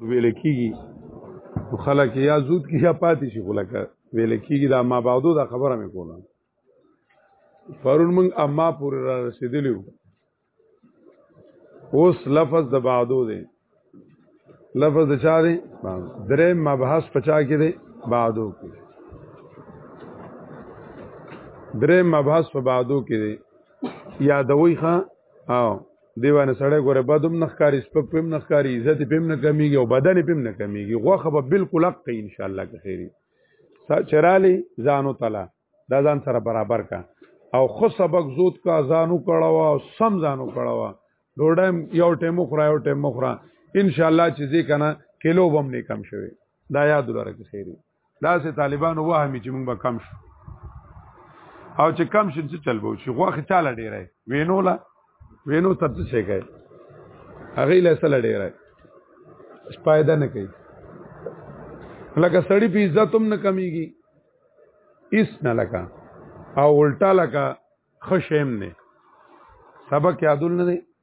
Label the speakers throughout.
Speaker 1: ویل کیږي خلک یا زود کې یا پاتې شي خلک ویل کیږي دا ما بعدو دا خبره مې کوله پرون موږ اما پورې را رسیدلی اوس لفظ د بعدو دی لفظ د چا دی درې مبحث پچا کې دی بعدو کې درې مبحث په بعدو کې دی یادوي ښا او دی باندې سړی ګوره بد هم نه ښکاري سپک په هم نه ښکاري عزت په هم نه کمیږي او بدن په هم نه کمیږي غوښه به بالکل حق کوي ان شاء الله که خیري چرالی ځانو تعالی دا ځان سره برابر کا او خو سبق زود کا ځانو کړهوا او سم ځانو کړهوا ډوډم یو ټیمو خورا یو ټیمو خورا ان شاء الله چې ځې کنه کیلو بم نه کم شوي دا یاد لره که خیري دا سه طالبانو وهمي چې موږ به کم شو او چې کم شین څه چل بو شي غوخه چاله ډیره وینو لا وینو تر څه شي کوي هغه له سره ډیره فائدہ نه کوي لکه سړی په عزت هم نه کمیږي اس نه لکه او الټا لکه خشم نه سبق یادول نه دی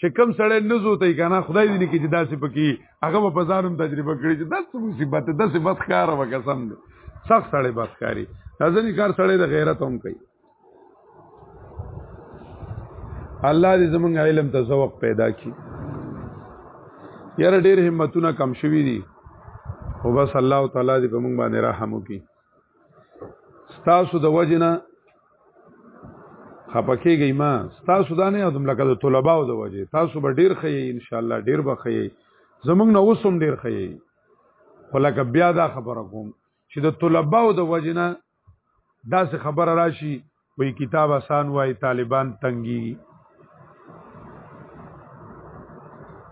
Speaker 1: چې کم سړی نزو ته کنه خدای دې کې چې داسې پکې هغه په ځانم تجربه کړی چې داسې مصیبت داسې بد کار وکړه سم دی سخت سړی بد کاری ځنې کار سړی د غیرت هم کوي الله دې زمونږ علم ته ذوق پیدا کړي یاره ډېر همتونه کم شوي دي خو بس الله تعالی دې په موږ باندې رحم وکړي ستاسو د وجنه خپکیږي ما ستاسو دا نه یادم لکه د طلباو د وجه تاسو به ډیر خې ان شاء الله ډیر به خې زمونږ نو وسوم ډیر خې خو لکه بیا دا خبره کوم چې د طلباو د وجنه داسې خبره راشي وی کتاب آسان وای طالبان تنګي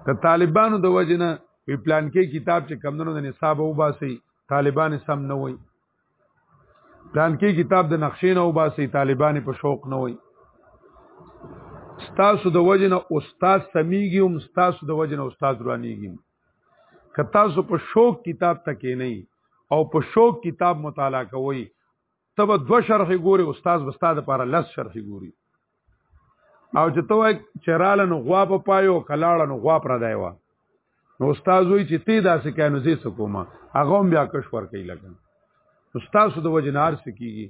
Speaker 1: د طالبانو د وجنه وی پلان کې کتاب چې کمندونو د نصاب او باسي طالبان سم نه وای پلان کې کتاب د نقشې نه وباسي طالبان په شوق نه وای ستاسو د وجنه استاد سميږي هم ستاسو د وجنه استاد روانيږي که تاسو په شوق کتاب تکې نه او په شوق کتاب مطالعه کوئ ته به دوه شرحې ګوري استاد به ستا دپاره لس شرحې ګوري او چې ته وایې چې راله نو غوا په پایو که لاړه نو غوا پردی وه نو استاد وایي چې تی داسې کوې نو زه څه کوم هغه هم بیا کش ورکوي لکه نو ستاسو د وجې نه هر څه کېږي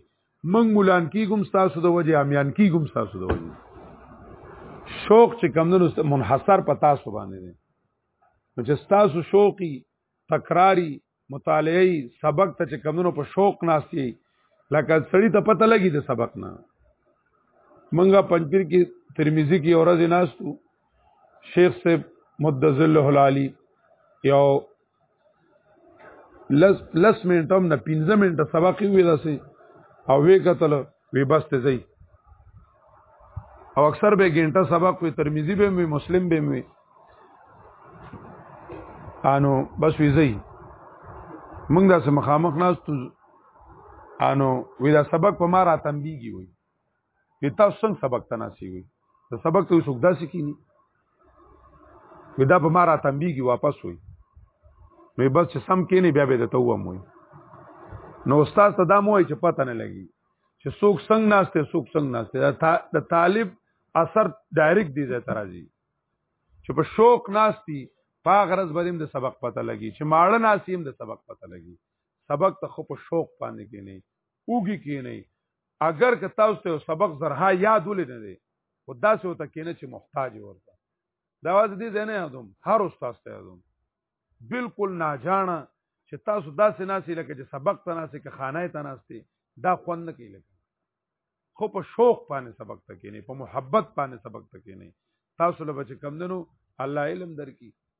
Speaker 1: موږ مولان کېږم ستاسو د وجې امیان کېږم ستاسو د وجې شوق چې کمدنو منحصر په تاسو باندې دی نو چې ستاسو شوقي تکراری مطالعه سبق ته چې کمونو په شوق ناشتي لکه سړی ته پته لګي د سبق نه منګه پنځپیر کې ترمذی کې اورز ناشتو شیخ صاحب مدذل العالی یو لس لس منټم نه 15 منټه سبق وی داسې او وی کتل وی بس ته زی او اکثر به ګنټه سبق وی ترمذی به می مسلم به می انو بس وی زی موږ داسې مخامخ ناستو انو وی دا سبق په ما را تنبیږي وی وی تاسو څنګه سبق تناسي وی ته سبق ته وسوک داسې کینی وی دا په ما را تنبیږي واپس وي نو بس چې سم کې نه بیا به د توم وي نو استاد ته دا مو چې پته نه لګي چې څوک څنګه ناشته څوک څنګه ناشته د طالب اثر ډایرک دی زه ترازی چې په شوق ناشتي په غرض بدیم د سبق پته لګي چې ماړه ناسیم د سبق پته لګي سبق ته خو په شوق باندې کې نه اوږي کې نه اگر که تاسو ته سبق زرها یاد ولې نه دی او داسې وته کینه چې محتاج ورته دا واز دې زنه یادوم هر استاد ته یادوم بالکل ناجانه چې تاسو داسې ناسې لکه چې سبق ته ناسې که خانه ته ناسې دا خوند نه کوي لکه خو په شوق باندې سبق ته کینې په محبت باندې سبق ته کینې تاسو له بچ کم دنو الله علم درکې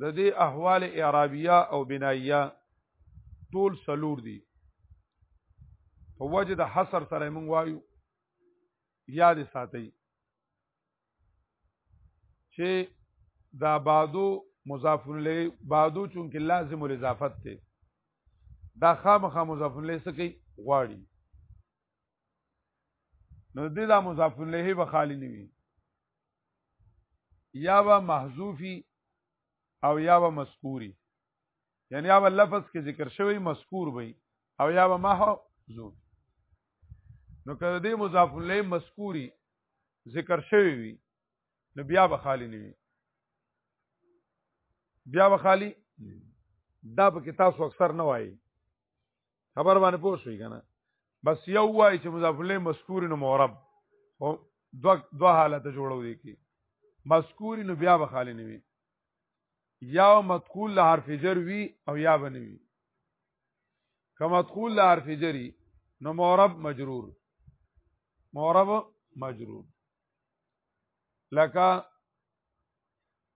Speaker 1: د دې احوال اعرابیه او بنایه ټول سلور دي په وجه د حصر سره مونږ وایو یاد ساتي چې دا بادو مضاف الیه بادو چونکه لازم الاضافت ته دا خامخا مضاف الیه سکی غواړي نو دې دا مضاف الیه به خالی نه وي یا به محذوفی او یا به مذکوری یعنی یا به لفظ کې ذکر شوی مذکور وي او یا به محذوف نو کله دې مضاف الیه مذکوری ذکر شوی وي نو بیا به خالی نه وي بیا به خالی دا په کې تاسو اکثر نه وایي خبر باندې پوه شوي کنه بس یو وای چې مضاف الیه مذکور نو معرب او دو دو حالت جوړو دي کی مذکور نو بیا به خالی نه وي یا مدخول له حرف جر وی او یا بنوي کما مدخول له حرف جری نو معرب مجرور معرب مجرور لکه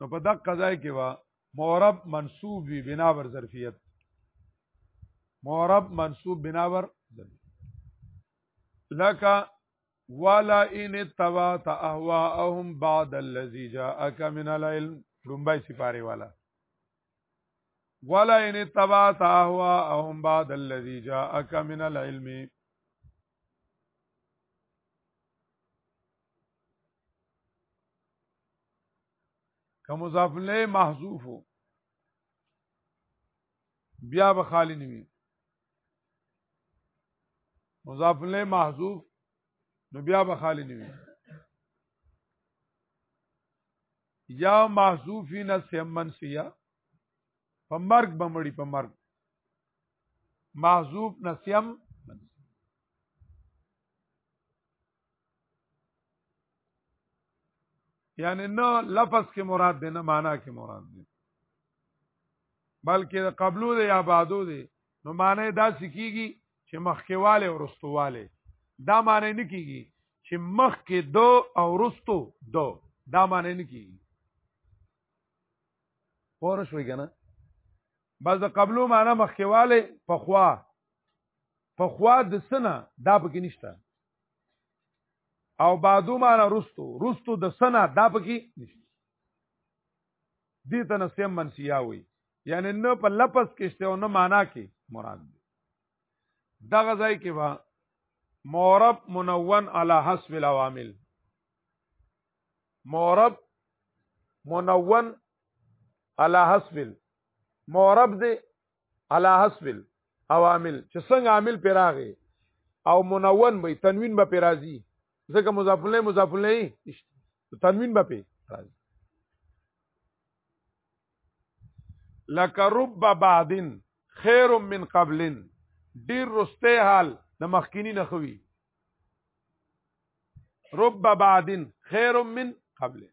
Speaker 1: نو په دغه قضای کې وا مورب منصوب وی بنا بر ظرفیت مورب منصوب بنا بر لکا والا ان تبات اهواهم بعد الذي جاءك من العلم لومبای سپاره والا ولا ان تبعت اهواهم بعد الذي جاءك من العلم که مضاف له محذوف بیا به خالی نیوي مضاف له محذوف نو بیا به خالی نیوي یا محذوفین سیمن سیا په مرګ بمړي په مرګ محذوف نسیم یعنی نه لفظ کې مراد دی نه معنا کې مراد دی بلکې قبلو دی یا بعدو دی نو معنی دا سکیږي چې مخکېواله او رستواله دا معنی نه کیږي چې مخکې دو او رستو دو دا معنی نه کیږي پوه شوي که نه بس د قبلو معنا مخکواله په خوا په خوا د سنه دا پکې نشته او بعدو معنا رستو رستو د سنه دا پکې نشته دې ته نسیم منسیا وي یعنی نه په لپس کې شته او نه معنا کې مراد دی دغه ځای کې وا مورب منون علی حسب العوامل مورب منون على حسب المعرب دی على حسب العوامل چې څنګه عامل پیراغي او منون به تنوین به پیرازي ځکه مضاف الیه مضاف الیه تنوین به پی راځي لک رب بعدن خیر من قبلن ډیر رسته حال د مخکینی نه خوي رب بعدن خیر من قبلن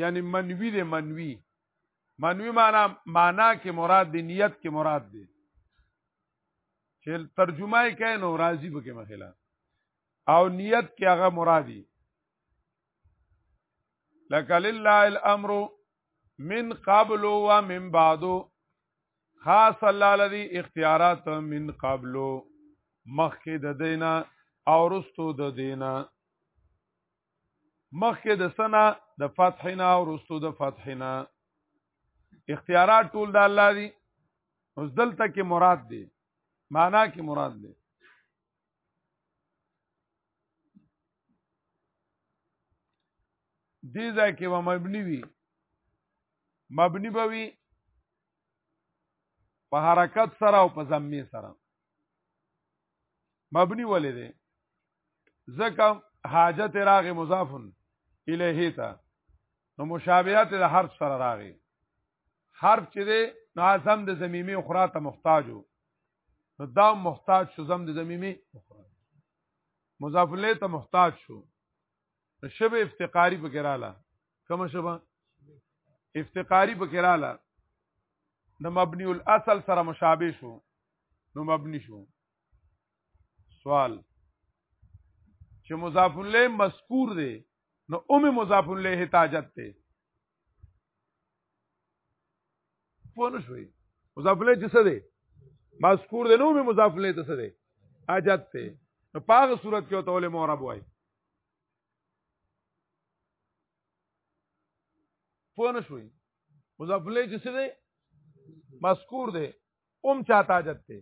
Speaker 1: یعنی منوی دی منوی منوی معنا معنا کې مراد دی نیت کې مراد دی چې ترجمه یې کین او راضی به کې مخلا او نیت کې هغه مرادی لکه لله الامر من قبل و من بعد خاص الله الذي اختیارات من قبل مخکې د دینه او رستو د دینه مخکې د سنا د فتحنا او رستو د فتحنا اختیارات ټول د الله دی اوس دلته کې مراد دی معنا کې مراد دی دې ځای کې و مبني وي مبني به وي په حرکت سره او په ضمه سره مبني ولې دی ځکه حاجت راغې مضافن الیه ته نو مشابهت د حرف سره راغې حرف چې دی نو اعظم د زمیمه اخرى ته محتاجو نو دا محتاج شو زم د زمیمه مضاف الیه ته محتاج شو شبه افتقاری په کراله کوم شبه افتقاری په کراله د مبنی الاصل سره مشابه شو نو مبنی شو سوال چې مضاف الیه مذکور دی نو اوم مضاف الیه تاجت ته پوه نه شوي مضاف الیه چې څه دی مذکور دی نو اوم مضاف الیه ته څه دی حاجت ته نو پاغه صورت کې ته ولې معرب وای پوه نه شوي مضاف الیه چې څه دی مذکور دی اوم چاته حاجت دی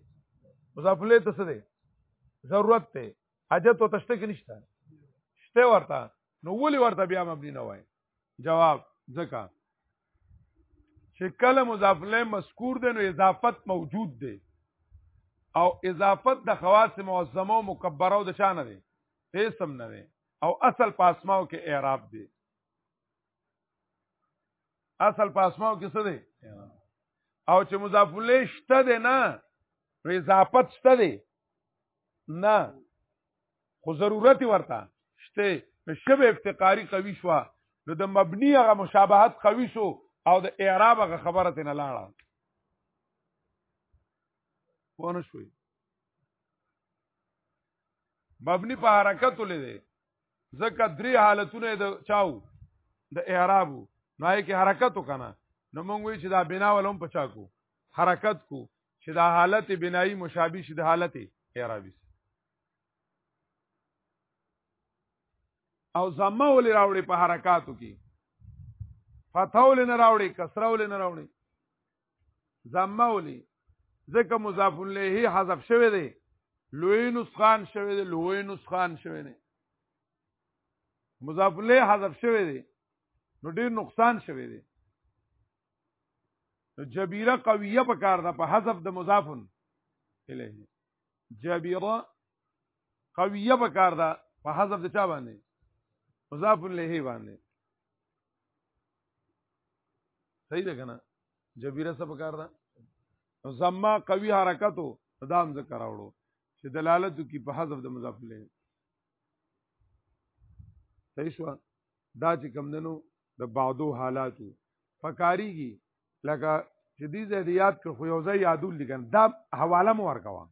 Speaker 1: مضاف الیه ته څه دی ضرورت دی حاجت او تشته کې نشته شته ورته نو ولي ورته بیا مبني نه وای جواب ځکه چې کله مضاف له مذکور دی نو اضافت موجود دی او اضافت د خواص معظمه او مکبره او د چانه دی اسم نه دی او اصل پاسماو کې اعراب دی اصل پاسماو کې څه دی او چې مضاف له شته دی نه اضافت شته دی نه خو ضرورت ورته شته نو شبه افتقاری قوي شو نو د مبنی هغه مشابهت قوي شو او د اعراب هغه خبره ته نه لاړه ونه شوي مبنی په حرکت لیدې ځکه درې حالتونه د چاو د اعراب نو یې کې حرکت وکنه نو موږ وی چې دا بنا ولوم پچا کو حرکت کو چې دا حالت بنایی مشابه شي د حالت اعرابي او زمه ولې راوړي په حرکاتو کې فتح ولې نه راوړي کسره ولې نه راوړي زمه ولې ځکه مضاف الیه حذف شوی دی لوی نسخان شوی دی لوی نسخان شوی دی مضاف الیه حذف شوی دی نو ډیر نقصان شوی دی نو جبیره قویه په کار ده په حذف د مضافن الیه جابیره قویه به کار ده په حذف د چا باندې مضاف له باندې صحیح ده کنه جبیره څه پکار ده زما قوي حرکتو دام ذکر راوړو چې دلالت کی په حذف د مضاف له صحیح شو دا چې کم دنو د بعدو حالاتو فکاریږي لکه چې دې ځای دې یاد کړ خو یو ځای یادول دي کنه دا حواله مو ورکوه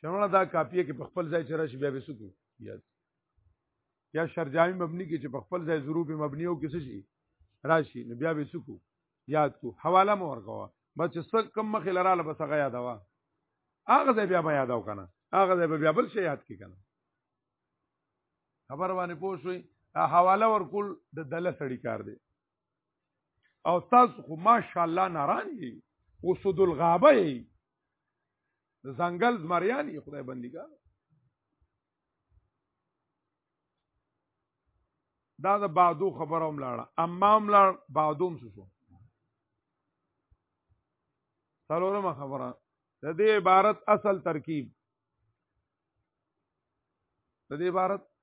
Speaker 1: شنوړه دا کاپیه کې په خپل ځای چې راشي بیا به سکو یاد یا شرجامی مبني کې چې په خپل ځای ظروف مبني او کې څه شي راشي نو بیا به سکو یاد کو حواله مو ورکوه بس چې څه کم مخې لراله بس هغه یادوه هغه ځای بیا به یادو کنه هغه ځای بیا بل شي یاد کې کنه خبر باندې پوه شوي حواله ورکول د دله سړی کار دی او تاسو خو ماشاءالله ناران یې وسود الغابه یې د ځنګل زمریان یې خدای بندګا دا د بادو خبره هم لاړه اما هم لاړ بادو هم شو څلورمه خبره د دې عبارت اصل ترکیب د دې عبارت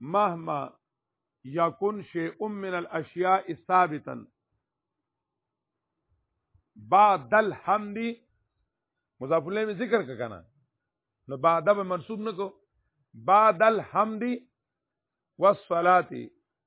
Speaker 1: مهما یکون شیء من الاشیاء ثابتا بعد الحمد مضاف الیه می ذکر کا کنه نو بعد به منصوب نکو بعد الحمد والصلاه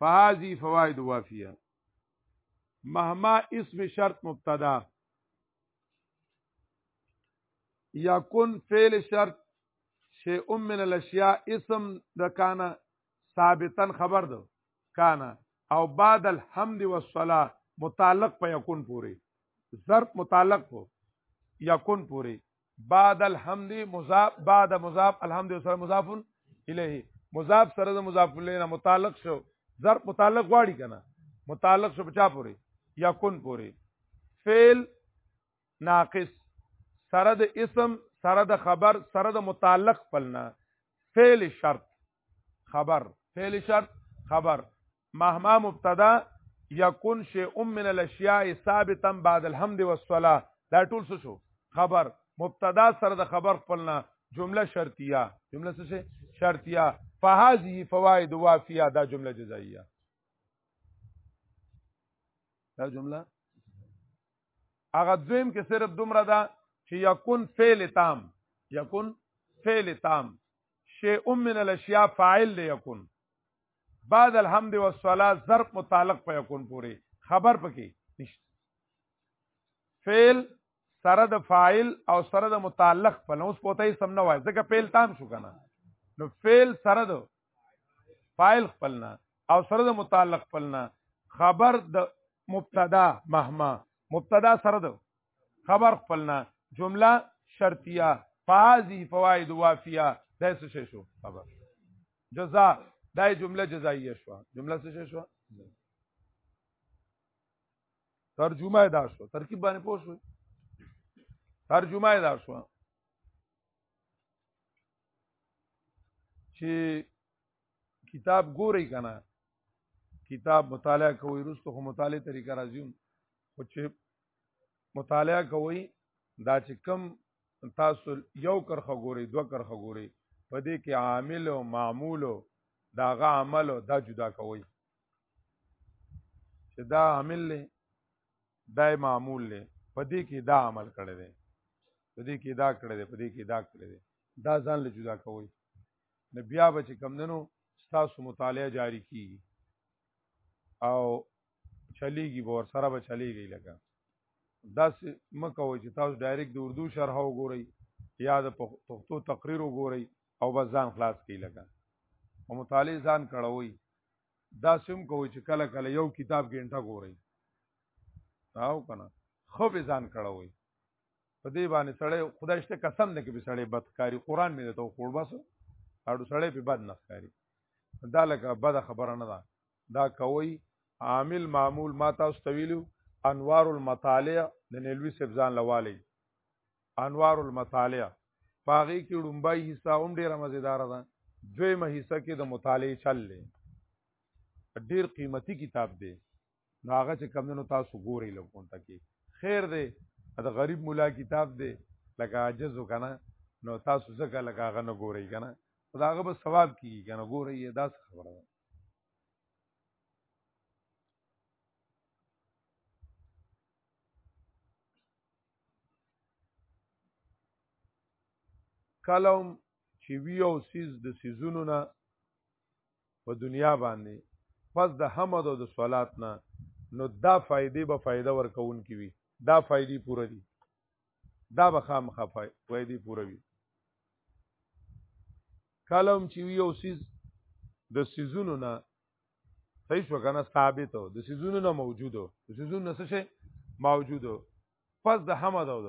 Speaker 1: فهذه فوائد وافیه مهما اسم شرط مبتدا یکن فعل شرط شیء من الاشیاء اسم د کانا ثابتا خبر ده کانا او بعد الحمد والصلاه متعلق په یکون پوری ظرف متعلق په یکون پوری بعد الحمد مضاف بعد مضاف الحمد سره مضاف الیه مضاف سره د مضاف الیه نه متعلق شو ظرف متعلق واړی کنه متعلق شو بچا پوری یا کن پوری فعل ناقص سره د اسم سره د خبر سره د متعلق پلنا فعل شرط خبر فعل شرط خبر مهما مبتدا یکون شیء من الاشیاء ثابتا بعد الحمد والصلاه دا ټول څه شو خبر مبتدا سره د خبر خپلنا جمله شرطیه جمله څه شرطیه فهذه فوائد وافیه دا جمله جزائیه دا جمله هغه دویم کې صرف دومره ده چې یکون فعل تام یکون فعل تام شیء من الاشیاء فاعل دی یکون بعد الحمد والصلاه ظرف متعلق په يكون پوری خبر پکې نشته فعل سره د فاعل او سره د متعلق په نوس پوتای سم نه وای ځکه فعل تام شو کنه نو فعل سره د فاعل خپلنا او سره د متعلق خپلنا خبر د مبتدا مهما مبتدا سره د خبر خپلنا جمله شرطیه فازی فواید وافیه دا څه شي شو خبر جزاء دا جمله جزائیه شو جمله څه شي شو ترجمه دا شو ترکیب باندې پوه شو ترجمه دا شو چې کتاب ګوري کنه کتاب مطالعه کوي رسته خو مطالعه طریقه راځي خو چې مطالعه کوي دا چې کم تاسو یو کرخه ګوري دوه کرخه ګوري په دې کې عامل او معمول دا غ عمل دا جدا کوي چې دا عامل له دا معمول له په دې کې دا عمل کړی دی په دې کې دا کړی دی په دې کې دا کړی دی دا ځان له جدا کوي نو بیا به چې کم دنو ستاسو مطالعه جاری کیږي او چلیږي به ور سره به چلیږي لکه داس مکوي چې تاسو ډایرکټ د اردو شرح وګورئ یا د پښتو تقریر وګورئ او بس ځان خلاص کړئ لکه او مطالعه ځان کړوي دا سم کوي چې کله کله یو کتاب ګنټه ګورئ او کنه خو به ځان کړوي په دې باندې سړی خدای شته قسم نه کې به سړی بدکاری قران مې ته خور بس اړو سړی په بد نخکاری دا لکه بد خبره نه ده دا کوي عامل معمول ما تاسو ته ویلو انوار المطالع د نیلوی سبزان لوالي انوار المطالع پاغي کې ډومبای حصہ هم ډیره مزیدار ده دویمه حصہ کې د مطالعه چل لې ډیر قیمتي کتاب دی نو هغه چې کم نو تاسو ګوري لګون ته کې خیر دی دا غریب مولا کتاب دی لکه عاجز وکنه نو تاسو ځکه لکه هغه نه ګوري کنه دا هغه به ثواب کیږي کنه ګوري دا څه خبره ده کلم چې وی او سیز د سیزونو نه په دنیا باندې پس د حمد او د صلات نه نو دا فائدې به فائدہ ورکون کی وی دا فائدې پوره دي دا به خامخا فائدې پوره وي کلم چې یو سیز د سیزونو نه صحیح شو کنه ثابت او د سیزونو نه موجود او د سیزونو نه څه موجود او پس د حمد او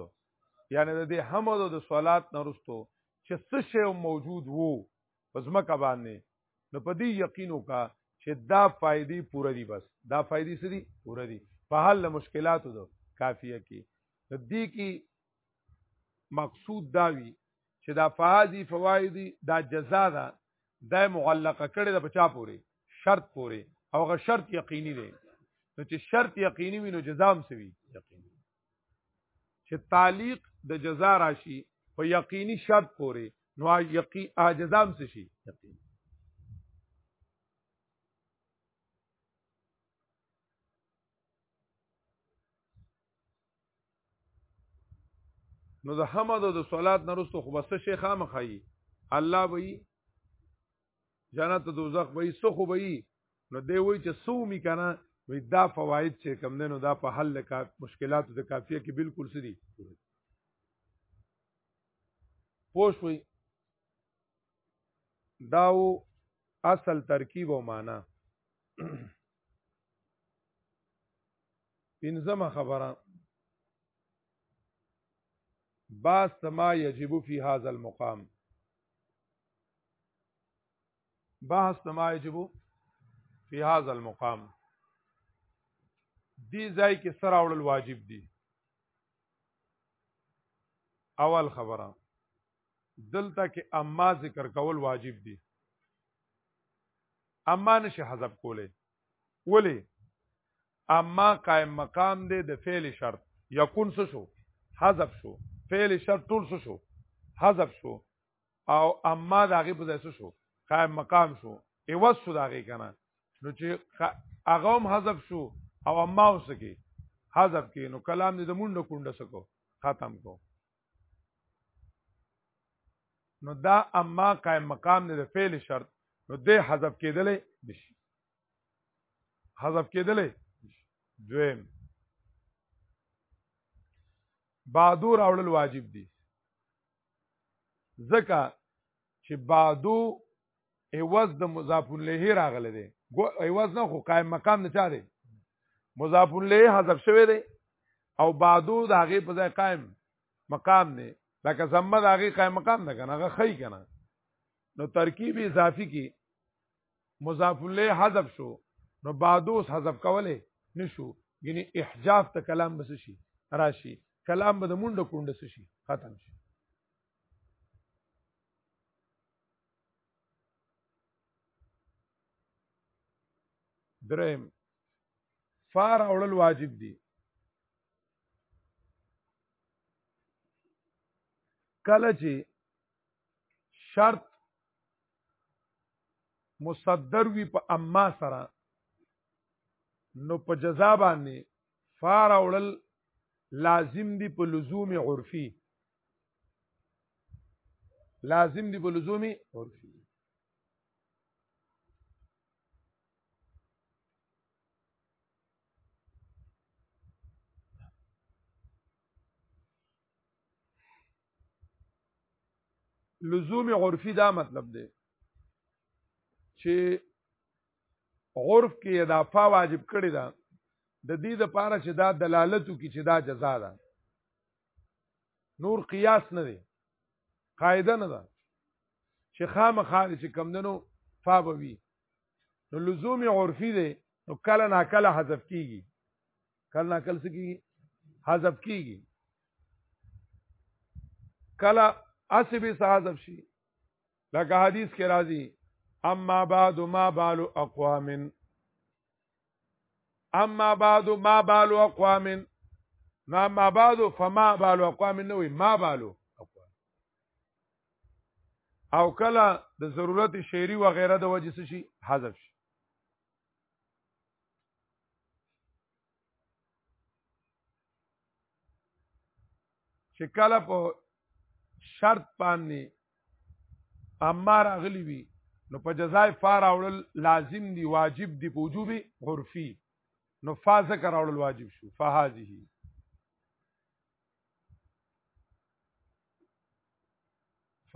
Speaker 1: یعنی د دې حمد او د صلات نه رستو چې څه شی موجود وو پس مکه باندې نو په دې یقینو کا چې دا فائدې پوره دي بس دا فائدې سری پوره دي په حل مشکلاتو دو کافیه کې د دې کې مقصود دا وی چې دا فهذه فواید دا جزاء ده دا معلقه کړي د بچا پوري شرط پوري او غ شرط یقیني دی نو چې شرط یقیني وي نو جزاء هم سوي یقیني چې تعلیق د جزاء راشي په یقیني شرط پوري نو یقین جزاء هم شي یقیني نو د حمد او د صلات نه رسو خو بس شیخ مخای الله وی جنت دوزخ وی سخو وی نو دی وی چې سومی کنه وی دا فواید چې کم دینو دا په حل کا مشکلات د کافیه کې بالکل سری پوش وی داو اصل ترکیب او معنا پنځمه خبره باست ما یجب فی هذا المقام بحث ما یجب فی هذا المقام دی ځای کې سره اورل واجب دي اول خبره دلته کې اما ذکر کول واجب دي اما نشه حذف کوله ولی اما قائم مقام دی د فعل شرط یکون څه شو حذف شو فعل شرط ټول څه شو حذف شو او اما د هغې په ځای څه شو قائم مقام شو ایوز شو د هغې که نه نو چې هغه هم حذف شو او اما اوس کې حذف کې نو کلام دې د مونډه کونډه سکو ختم کو نو دا اما قائم مقام دې د فعل شرط نو دې حذف کېدلې نشي حذف کېدلې دویم بعدو راوړل واجب دي ځکه چې بعدو ایواز د مضاف الیه راغله دي ایواز نه خو قائم مقام نه چا دي مضاف الیه حذف شوی دی او بعدو د هغه په ځای قائم مقام نه لکه زمه د هغه قائم مقام نه کنه هغه خی کنه نو ترکیب اضافي کې مضاف الیه حذف شو نو بعدوس حذف کوله نشو یعنی احجاف ته کلام بس شي راشي کلام به د مونډه کونډه شي ختم شي درم فار اورل واجب دي کله چې شرط مصدر وی په اما سره نو په جزا باندې فار اولل لازم دی په لزوم عرفي لازم دی په لزوم عرفي لزوم عرفي دا مطلب دی چې عرف کې دا فا واجب کړی دا د دې د پاره چې دا دلالت کی چې دا جزا ده نور قیاس نه دی قاعده نه ده چې خامخا چې کمندنو فا به وي نو لزوم عرفي دی نو کله نا کله حذف کیږي کله نا کله سکی حذف کیږي کله اسی به حذف شي لکه حدیث کې راځي اما بعد ما بال اقوام اما بعد ما بال اقوام ما ما بعد فما بال اقوام نه وي ما بالو او کله د ضرورت شعری و غیره د وجې شي حذف شي چې کله په شرط باندې اما راغلی وي نو په جزای فار اورل لازم دی واجب دی په وجوب عرفي نو فا ذکر اورل واجب شو فهذه ف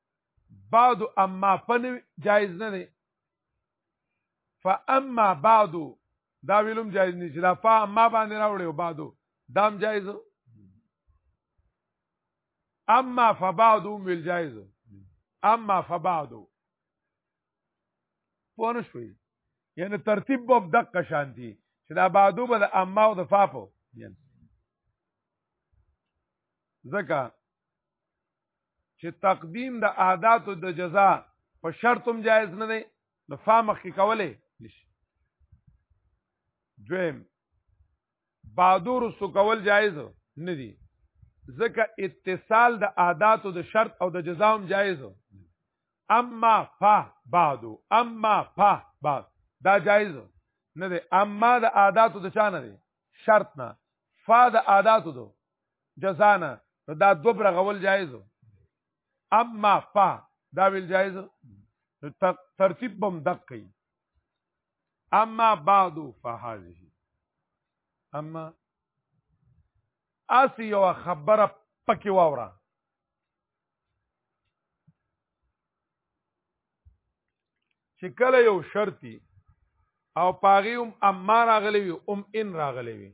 Speaker 1: بعد اما پن جایز نه دی فاما بعد دا ویلم جایز نه چې دا فاما باندې راوړي او بعد دام جایز اما فبعد ویل جایز اما فبعد پونه شوي یعنی ترتیب به دقه شانتي چې دا بعدو به د اما او د فاپو ځکه چې تقدیم د عادات د جزا په شرط هم جایز نه دی نو فامخ کې کولې نشي دویم بادور سو کول جایز نه دی ځکه اتصال د عادات د شرط او د جزا هم جایز اما فا بعدو اما فا بعد دا جایز نه دی اما د عادت د چانه دی شرط نه فا د عادت دو جزانه نو دا دو بر غول جایز اما فا دا ویل جایز نو ترتیب بم دق کوي اما بعد فهذه اما اسی یو خبره پکې واوره چې کله یو شرطي او پاغي هم اما راغلی وي ام ان راغلی وي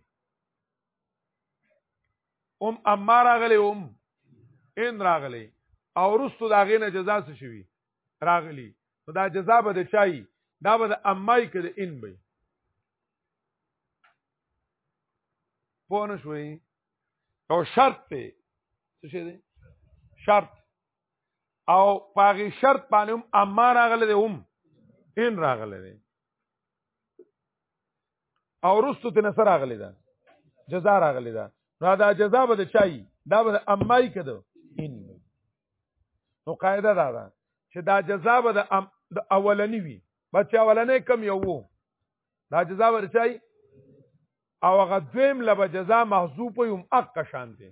Speaker 1: ام اما راغلی ام ان راغلی او رستو دا غینه جزا څه شوی راغلی نو دا جزا به د چای دا به د امای کړي ان به پوه نه شوي او شرط ته څه شي دی شرط او پاغي شرط باندې هم اما راغله دی هم ان راغله دی او رستو ته نصر اغلی ده جزا راغلی ده نو دا جزا به د چای دا به امای کده ان نو قاعده دا ده چې دا جزا به د ام د اولنی وي بچ اولنې کم یو وو دا جزا به چای او هغه دویم لبه جزا محذوب یم اق شان دي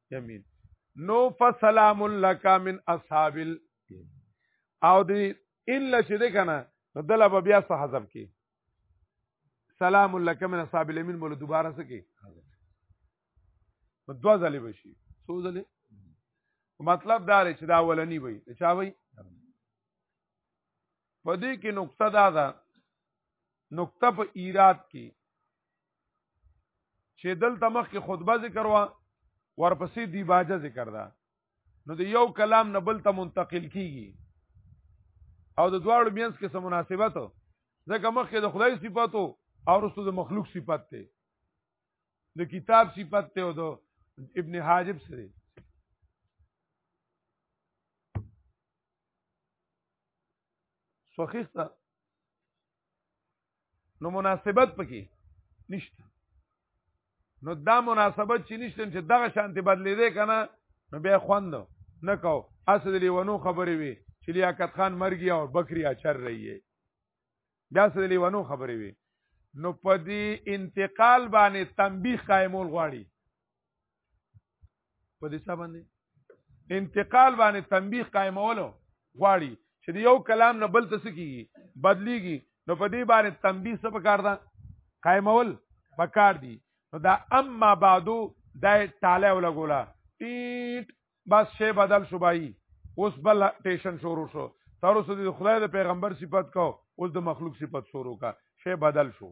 Speaker 1: یمین نو فسلام لک من اصحاب او دی ان لشي دې کنه نو دله به بیا څه حذف کی سلام لک من اصحاب الیمین بوله دوباره څه کی دوا ځلې بشي څو ځلې مطلب دا لري چې دا ولنی وي چا وي پدې کې نقطه دا ده نقطه په ایراد کې چې دلته مخکې خطبه ذکر وا ورپسې دی باجه ذکر ده نو د یو کلام نه بل ته منتقل کیږي او د دواړو مینس کې سم مناسبت ځکه مخکې د خدای صفاتو او رسو د مخلوق صفات ته د کتاب صفات ته او د ابن حاجب سره سوخیسته نو مناسبت پکې نشته نو دا مناسبت چې نشته چې دغه شانتي بدلې دی کنه نو بیا خوند نه کو اصل لیونو خبرې وي چې لیاقت خان مرګي او بکری اچر رہی ہے دا اصل لیونو خبرې وي نو په دې انتقال باندې تنبیه قائمول غواړي په دې څه باندې انتقال باندې تنبیه قائمولو غواړي چې د یو کلام نه بل ته سکیږي بدلیږي نو په دې باندې تنبیه څه پکار ده قائمول پکار دي نو دا اما بعدو دا ټاله ولا ګولا ټیټ بس شی بدل شو بای اوس بل ټیشن شروع شو تر اوسه د خدای د پیغمبر صفت کو اوس د مخلوق صفت شروع کا شی بدل شو